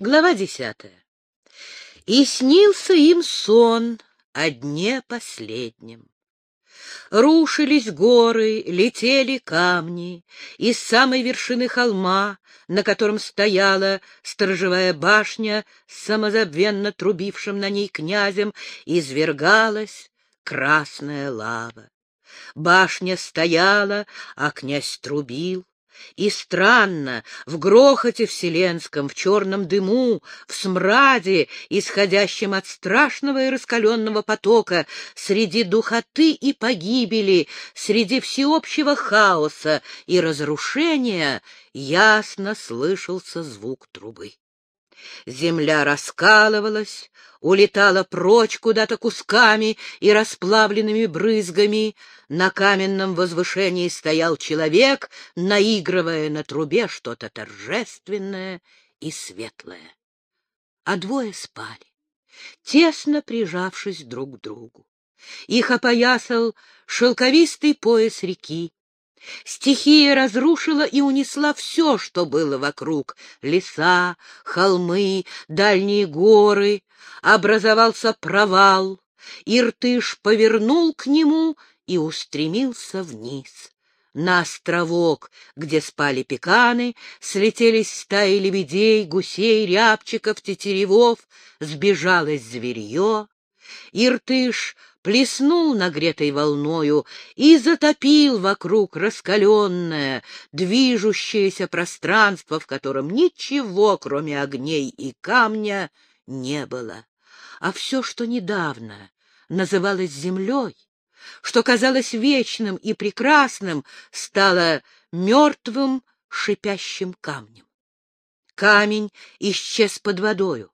Глава десятая. И снился им сон о дне последнем. Рушились горы, летели камни, из самой вершины холма, на котором стояла сторожевая башня с самозабвенно трубившим на ней князем, извергалась красная лава. Башня стояла, а князь трубил. И странно, в грохоте вселенском, в черном дыму, в смраде, исходящем от страшного и раскаленного потока, среди духоты и погибели, среди всеобщего хаоса и разрушения, ясно слышался звук трубы. Земля раскалывалась, улетала прочь куда-то кусками и расплавленными брызгами. На каменном возвышении стоял человек, наигрывая на трубе что-то торжественное и светлое. А двое спали, тесно прижавшись друг к другу. Их опоясал шелковистый пояс реки, Стихия разрушила и унесла все, что было вокруг — леса, холмы, дальние горы. Образовался провал. Иртыш повернул к нему и устремился вниз. На островок, где спали пеканы, слетелись стаи лебедей, гусей, рябчиков, тетеревов, сбежалось зверье. Иртыш плеснул нагретой волною и затопил вокруг раскаленное, движущееся пространство, в котором ничего, кроме огней и камня, не было. А все, что недавно называлось землей, что казалось вечным и прекрасным, стало мертвым шипящим камнем. Камень исчез под водою.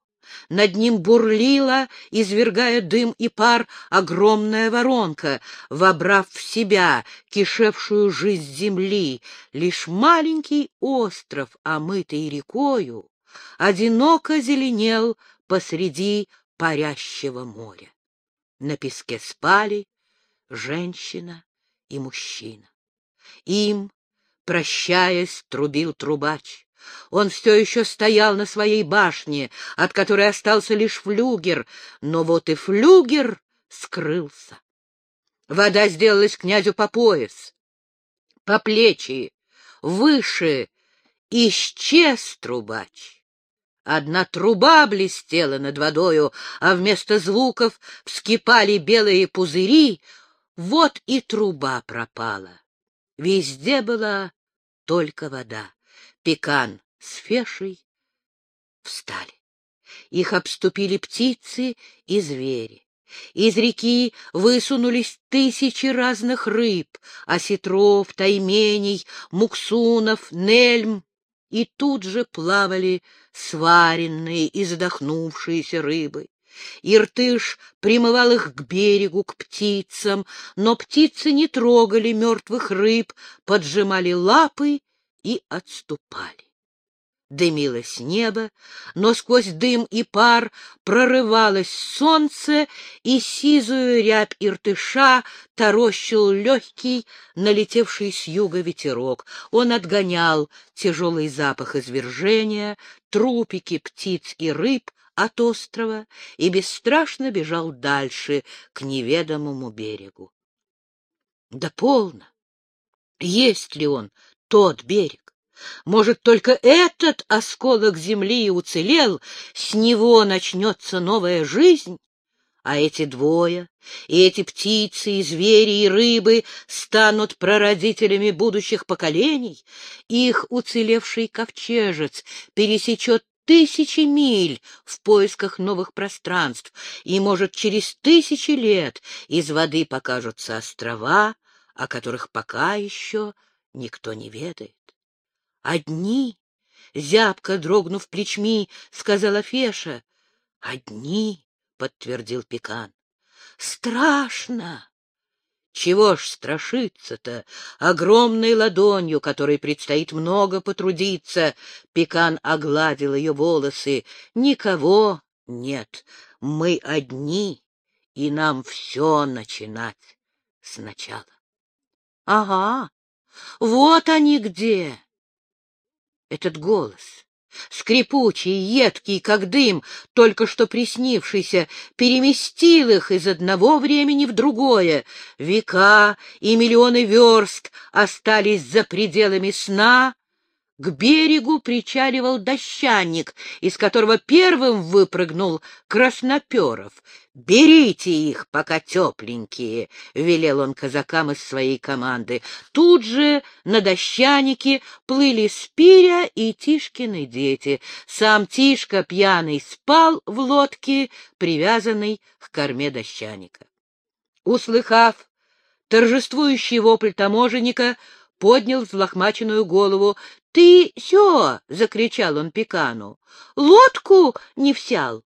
Над ним бурлила, извергая дым и пар, огромная воронка, вобрав в себя кишевшую жизнь земли. Лишь маленький остров, омытый рекою, одиноко зеленел посреди парящего моря. На песке спали женщина и мужчина. Им, прощаясь, трубил трубач. Он все еще стоял на своей башне, от которой остался лишь флюгер, но вот и флюгер скрылся. Вода сделалась князю по пояс, по плечи, выше исчез трубач. Одна труба блестела над водою, а вместо звуков вскипали белые пузыри. Вот и труба пропала. Везде была только вода. Пекан с Фешей встали. Их обступили птицы и звери. Из реки высунулись тысячи разных рыб — осетров, тайменей, муксунов, нельм. И тут же плавали сваренные и задохнувшиеся рыбы. Иртыш примывал их к берегу, к птицам, но птицы не трогали мертвых рыб, поджимали лапы и отступали. Дымилось небо, но сквозь дым и пар прорывалось солнце, и сизую рябь иртыша торощил легкий, налетевший с юга ветерок. Он отгонял тяжелый запах извержения, трупики птиц и рыб от острова и бесстрашно бежал дальше, к неведомому берегу. Да полно! Есть ли он, тот берег. Может, только этот осколок земли уцелел, с него начнется новая жизнь? А эти двое, и эти птицы, и звери, и рыбы станут прародителями будущих поколений. Их уцелевший ковчежец пересечет тысячи миль в поисках новых пространств, и, может, через тысячи лет из воды покажутся острова, о которых пока еще никто не ведает. Одни, зябко дрогнув плечми, сказала Феша. Одни, подтвердил Пекан. Страшно! Чего ж страшиться-то? Огромной ладонью, которой предстоит много потрудиться, Пекан огладил ее волосы. Никого нет, мы одни, и нам все начинать сначала. — Ага, вот они где! Этот голос, скрипучий, едкий, как дым, только что приснившийся, переместил их из одного времени в другое. Века и миллионы верст остались за пределами сна, к берегу причаливал дощаник, из которого первым выпрыгнул Красноперов. «Берите их, пока тепленькие!» — велел он казакам из своей команды. Тут же на дощанике плыли Спиря и Тишкины дети. Сам Тишка пьяный спал в лодке, привязанной к корме дощаника. Услыхав торжествующий вопль таможенника, поднял взлохмаченную голову. — Ты все! — закричал он Пекану. — Лодку не взял.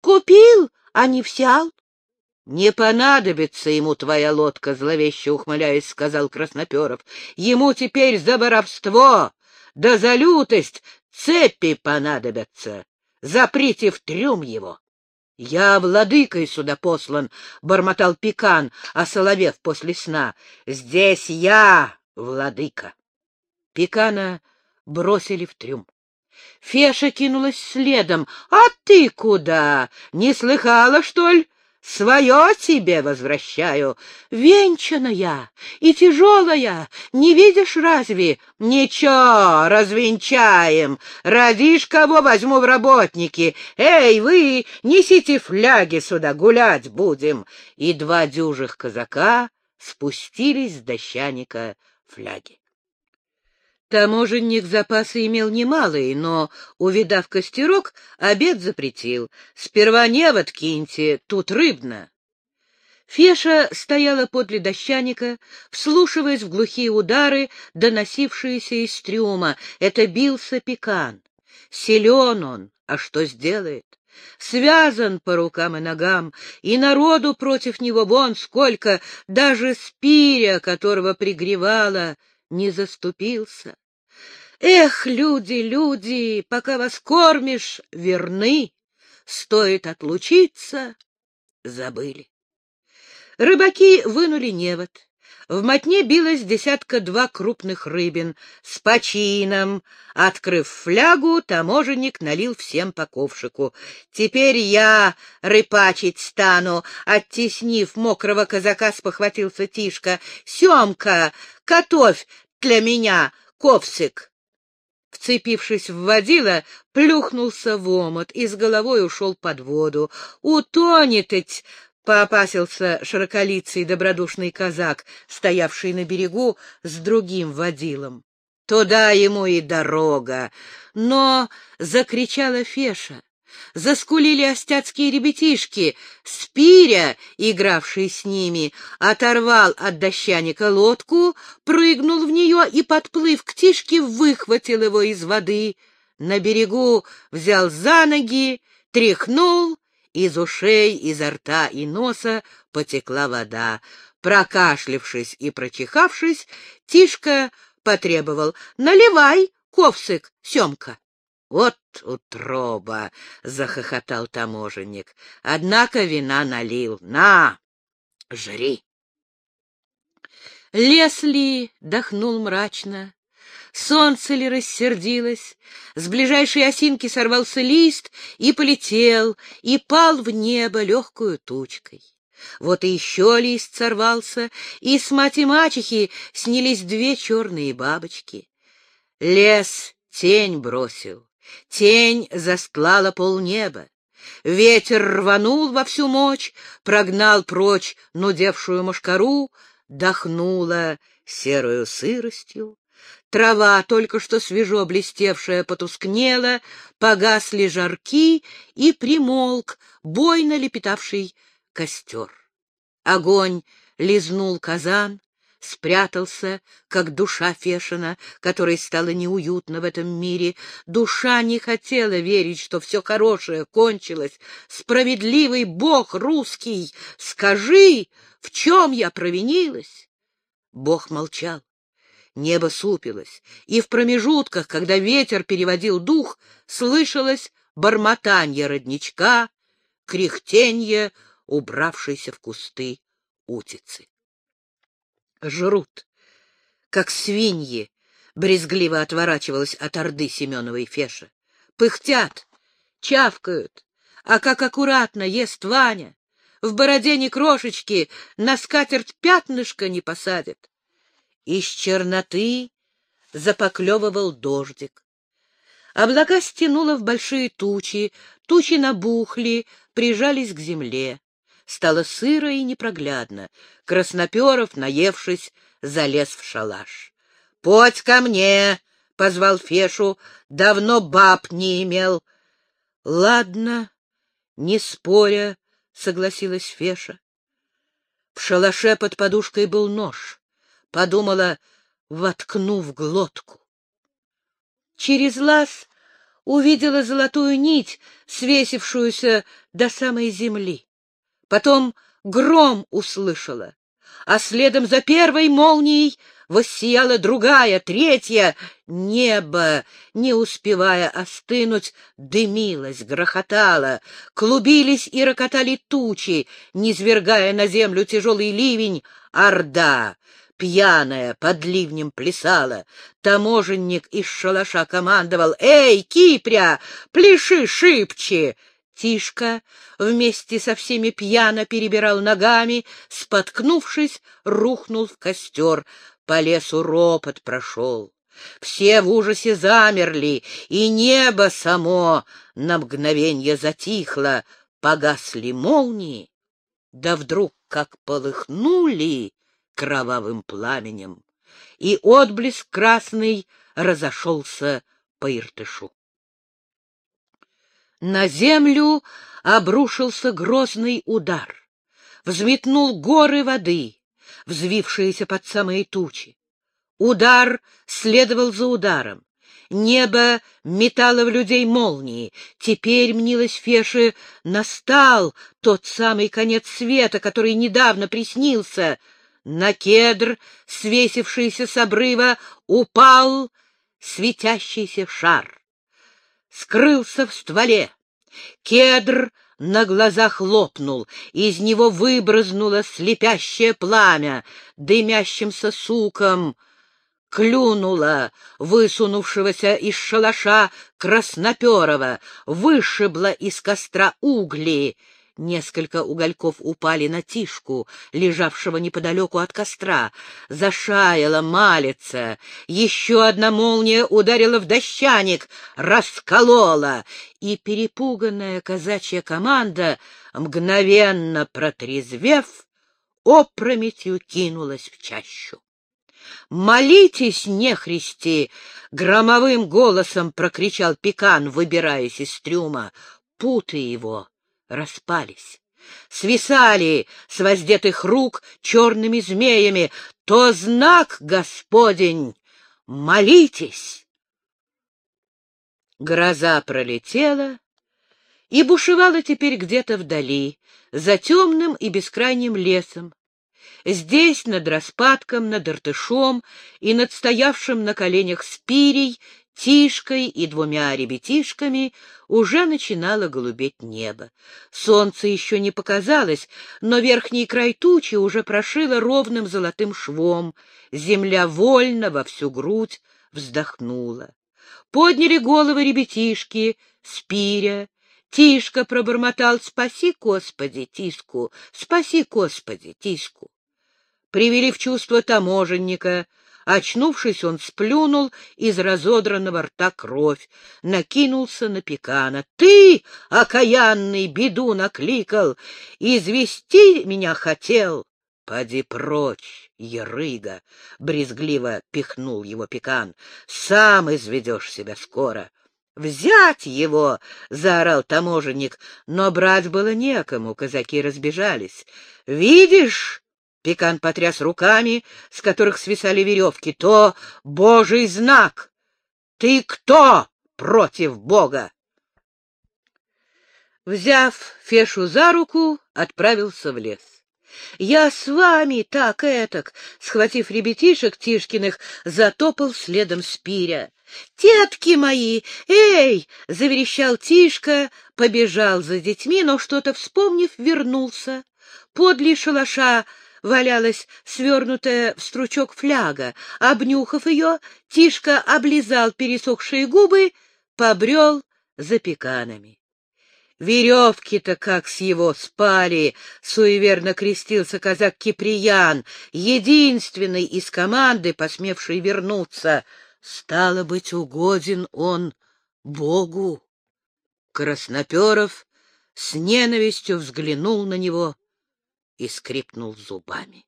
Купил, а не взял. — Не понадобится ему твоя лодка, — зловеще ухмыляясь, сказал Красноперов. — Ему теперь за воровство, да за лютость цепи понадобятся. Заприте в трюм его. — Я владыкой сюда послан, — бормотал Пекан, осоловев после сна. — Здесь я, владыка. Пекана бросили в трюм. Феша кинулась следом. — А ты куда? Не слыхала, что ли? Свое тебе возвращаю. Венчаная и тяжелая, не видишь разве? Ничего, развенчаем. Родишь, кого возьму в работники. Эй, вы, несите фляги сюда, гулять будем. И два дюжих казака спустились с дощаника фляги. Таможенник запасы имел немалые, но, увидав костерок, обед запретил. Сперва невод киньте, тут рыбно. Феша стояла подле дощаника, вслушиваясь в глухие удары, доносившиеся из трюма. Это бился пекан. Силен он, а что сделает? Связан по рукам и ногам, и народу против него вон сколько, даже спиря, которого пригревала, не заступился. Эх, люди, люди, пока вас кормишь, верны, стоит отлучиться, забыли. Рыбаки вынули невод. В мотне билось десятка-два крупных рыбин. С почином, открыв флягу, таможенник налил всем по ковшику. «Теперь я рыпачить стану!» Оттеснив мокрого казака, спохватился Тишка. «Семка, готовь для меня ковсик!» Вцепившись в водила, плюхнулся в омут и с головой ушел под воду. «Утонет ведь!» — поопасился широколицый добродушный казак, стоявший на берегу с другим водилом. «Туда ему и дорога!» Но закричала Феша. Заскулили остяцкие ребятишки. Спиря, игравший с ними, оторвал от дощаника лодку, прыгнул в нее и, подплыв к Тишке, выхватил его из воды. На берегу взял за ноги, тряхнул, из ушей, изо рта и носа потекла вода. Прокашлившись и прочихавшись, Тишка потребовал «Наливай, ковсык, Семка!» «Вот утроба!» — захохотал таможенник. «Однако вина налил. На, жри!» Лесли дохнул мрачно. Солнце ли рассердилось, с ближайшей осинки сорвался лист и полетел, и пал в небо легкую тучкой. Вот и еще лист сорвался, и с мать и мачехи снялись две черные бабочки. Лес тень бросил, тень застлала полнеба. Ветер рванул во всю мощь, прогнал прочь нудевшую мошкару, дохнула серую сыростью. Трава, только что свежо блестевшая, потускнела, погасли жарки и примолк, бойно лепетавший костер. Огонь лизнул казан, спрятался, как душа Фешина, которой стало неуютно в этом мире. Душа не хотела верить, что все хорошее кончилось. Справедливый Бог русский, скажи, в чем я провинилась? Бог молчал. Небо супилось, и в промежутках, когда ветер переводил дух, слышалось бормотанье родничка, кряхтенье, убравшейся в кусты утицы. Жрут, как свиньи, брезгливо отворачивалась от орды Семеновой Феша. пыхтят, чавкают, а как аккуратно ест Ваня. В бороде ни крошечки, на скатерть пятнышко не посадит. Из черноты запоклевывал дождик. Облака стянуло в большие тучи, тучи набухли, прижались к земле. Стало сыро и непроглядно. Красноперов, наевшись, залез в шалаш. — Подь ко мне! — позвал Фешу. — Давно баб не имел. — Ладно, не споря, — согласилась Феша. В шалаше под подушкой был нож. Подумала, воткну в глотку. Через лаз увидела золотую нить, свесившуюся до самой земли. Потом гром услышала, а следом за первой молнией воссияла другая, третья. Небо, не успевая остынуть, дымилось, грохотало, клубились и рокотали тучи, низвергая на землю тяжелый ливень, орда. Пьяная под ливнем плясала. Таможенник из шалаша командовал «Эй, Кипря, пляши шибче!» Тишка вместе со всеми пьяно перебирал ногами, споткнувшись, рухнул в костер. По лесу ропот прошел. Все в ужасе замерли, и небо само на мгновенье затихло, погасли молнии, да вдруг как полыхнули кровавым пламенем, и отблеск красный разошелся по Иртышу. На землю обрушился грозный удар, взметнул горы воды, взвившиеся под самые тучи. Удар следовал за ударом. Небо метало в людей молнии. Теперь, мнилось Феши, настал тот самый конец света, который недавно приснился. На кедр, свесившийся с обрыва, упал светящийся шар. Скрылся в стволе. Кедр на глазах лопнул, из него выбрызнуло слепящее пламя, дымящимся суком клюнула высунувшегося из шалаша Красноперова, вышибла из костра угли. Несколько угольков упали на тишку, лежавшего неподалеку от костра. Зашаяла малица. Еще одна молния ударила в дощаник, расколола, и перепуганная казачья команда, мгновенно протрезвев, опрометью кинулась в чащу. «Молитесь, нехристи!» — громовым голосом прокричал Пекан, выбираясь из трюма. Путы его распались. Свисали с воздетых рук черными змеями. То знак, Господень! Молитесь! Гроза пролетела и бушевала теперь где-то вдали, за темным и бескрайним лесом, Здесь, над распадком, над Иртышом и над стоявшим на коленях спирей, Тишкой и двумя ребятишками уже начинало голубеть небо. Солнце еще не показалось, но верхний край тучи уже прошило ровным золотым швом. Земля вольно во всю грудь вздохнула. Подняли головы ребятишки, спиря. Тишка пробормотал «Спаси, Господи, Тиску! Спаси, Господи, Тиску!» привели в чувство таможенника. Очнувшись, он сплюнул из разодранного рта кровь, накинулся на пекана. — Ты, окаянный, беду накликал, извести меня хотел. — Поди прочь, ерыга! — брезгливо пихнул его пекан. — Сам изведешь себя скоро. — Взять его! — заорал таможенник, но брать было некому, казаки разбежались. — Видишь? Пекан потряс руками, с которых свисали веревки. То Божий знак! Ты кто против Бога? Взяв Фешу за руку, отправился в лес. Я с вами так этак, схватив ребятишек Тишкиных, затопал следом Спиря. «Тетки мои! Эй!» — заверещал Тишка, побежал за детьми, но что-то вспомнив, вернулся. Подле шалаша валялась свернутая в стручок фляга. Обнюхав ее, Тишка облизал пересохшие губы, побрел за пеканами. Веревки-то как с его спали, суеверно крестился казак Киприян, единственный из команды, посмевший вернуться. Стало быть, угоден он Богу. Красноперов с ненавистью взглянул на него и скрипнул зубами.